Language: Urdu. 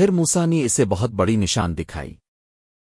پھر موسا نے اسے بہت بڑی نشان دکھائی۔